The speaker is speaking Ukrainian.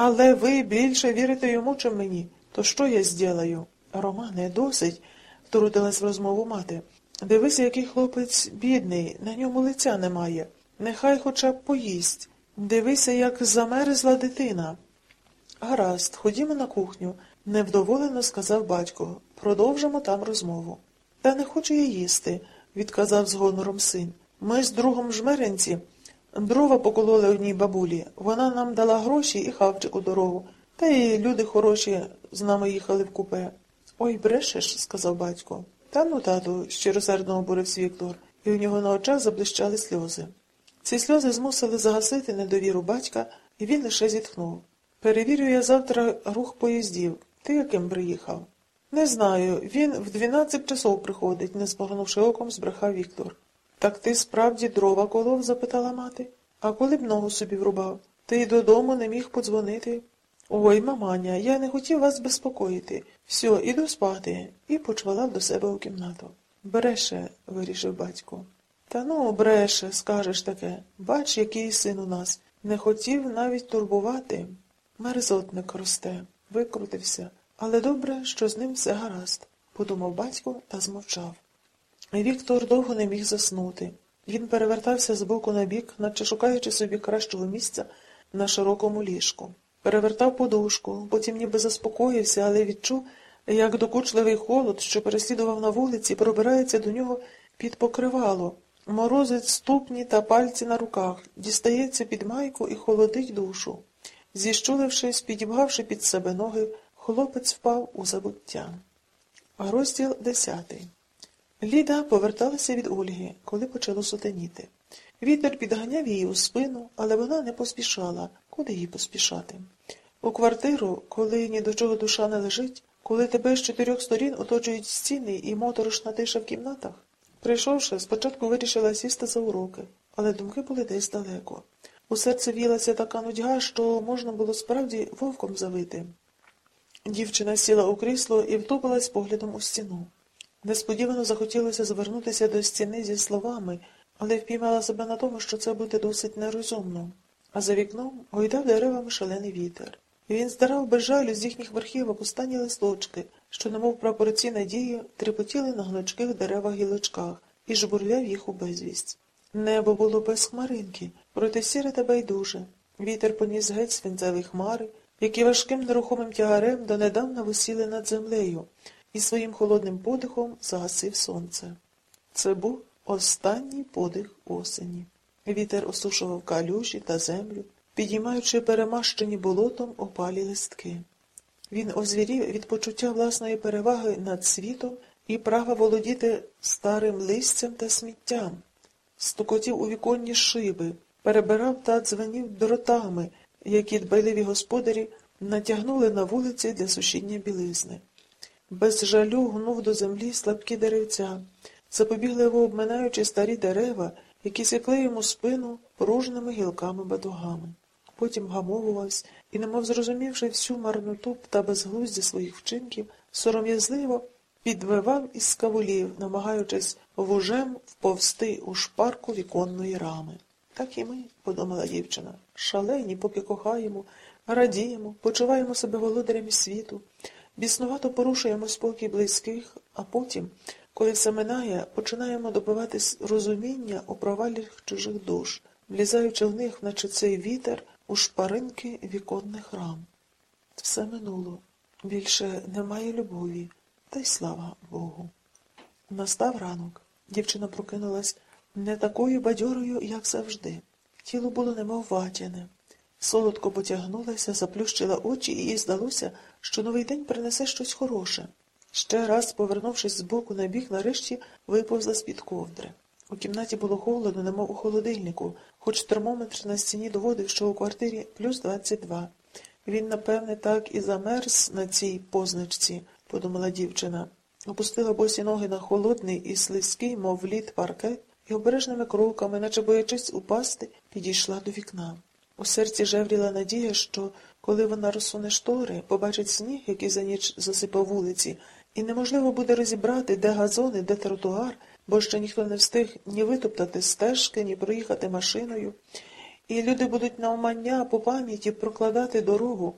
Але ви більше вірите йому, чим мені. То що я зділаю? Романе, досить, втрутилась в розмову мати. Дивися, який хлопець бідний, на ньому лиця немає. Нехай хоча б поїсть. Дивися, як замерзла дитина. Гаразд, ходімо на кухню, невдоволено сказав батько. Продовжимо там розмову. Та не хочу я їсти, відказав з гонором син. Ми з другом жмеренці дрова покололи одній бабулі. Вона нам дала гроші і хавчик у дорогу. Та й люди хороші з нами їхали в купе. Ой, брешеш, сказав батько. Та ну, тату, щиросердно обурився Віктор, і у нього на очах заблищали сльози. Ці сльози змусили загасити недовіру батька, і він лише зітхнув. Перевірю я завтра рух поїздів. Ти яким приїхав? Не знаю. Він в дванадцять часов приходить, не спогнувши оком, збрехав Віктор. Так ти справді дрова колов? запитала мати. А коли б ногу собі врубав? Ти й додому не міг подзвонити. Ой, маманя, я не хотів вас безпокоїти. Все, іду спати, і почвалав до себе у кімнату. Бреше, вирішив батько. Та ну, бреше, скажеш таке. Бач, який син у нас. Не хотів навіть турбувати. Мерзотник росте, викрутився. Але добре, що з ним все гаразд, подумав батько та змовчав. Віктор довго не міг заснути. Він перевертався з боку на бік, наче шукаючи собі кращого місця на широкому ліжку. Перевертав подушку, потім ніби заспокоївся, але відчув, як докучливий холод, що переслідував на вулиці, пробирається до нього під покривало, морозить ступні та пальці на руках, дістається під майку і холодить душу. Зіщулившись, підібгавши під себе ноги, хлопець впав у забуття. Розділ десятий. Ліда поверталася від Ольги, коли почало сутеніти. Вітер підганяв її у спину, але вона не поспішала. Куди їй поспішати? У квартиру, коли ні до чого душа не лежить, коли тебе з чотирьох сторін оточують стіни і моторошна тиша в кімнатах. Прийшовши, спочатку вирішила сісти за уроки, але думки були десь далеко. У серце в'їлася така нудьга, що можна було справді вовком завити. Дівчина сіла у крісло і втупилась поглядом у стіну. Несподівано захотілося звернутися до стіни зі словами, але впіймала себе на тому, що це буде досить нерозумно. А за вікном гойдав деревами шалений вітер. І він здирав без жалю з їхніх верхівок останні листочки, що, немов прапорці надії, тріпотіли на гнучких деревах гілочках і жбурляв їх у безвість. Небо було без хмаринки, проте сіре та байдуже. Вітер поніс геть свинцеві хмари, які важким нерухомим тягарем донедавна висіли над землею, і своїм холодним подихом загасив сонце. Це був останній подих осені. Вітер осушував калюжі та землю, підіймаючи перемащені болотом опалі листки. Він озвірів від почуття власної переваги над світом і права володіти старим листям та сміттям, стукотів у віконні шиби, перебирав та дзвенів дротами, які дбайливі господарі натягнули на вулиці для сушіння білизни. Без жалю гнув до землі слабкі деревця, запобігливо обминаючи старі дерева, які сікли йому спину пружними гілками батугами. Потім гамовувався і, немов зрозумівши всю марноту та безглуздя своїх вчинків, сором'язливо підвивав із скавулів, намагаючись вужем вповсти у шпарку віконної рами. Так і ми, подумала дівчина, шалені, поки кохаємо, радіємо, почуваємо себе володарями світу, біснувато порушуємо спокій близьких, а потім, коли все минає, починаємо добиватись розуміння у провалях чужих душ, влізаючи в них, наче цей вітер, у шпаринки віконних рам. Все минуло. Більше немає любові, та й слава Богу. Настав ранок. Дівчина прокинулась не такою бадьорою, як завжди. Тіло було немов ватяне. Солодко потягнулася, заплющила очі, і їй здалося, що новий день принесе щось хороше. Ще раз, повернувшись з боку на бік, нарешті виповзла з-під ковдри. У кімнаті було холодно, немов у холодильнику, хоч термометр на стіні доводив, що у квартирі плюс 22. Він, напевне, так і замерз на цій позначці, подумала дівчина. Опустила босі ноги на холодний і слизький, мов лід паркет, і обережними кроками, наче боячись упасти, підійшла до вікна. У серці жевріла надія, що, коли вона розсуне штори, побачить сніг, який за ніч засипав вулиці, і неможливо буде розібрати, де газони, де тротуар, бо ще ніхто не встиг ні витоптати стежки, ні проїхати машиною, і люди будуть навмання по пам'яті прокладати дорогу,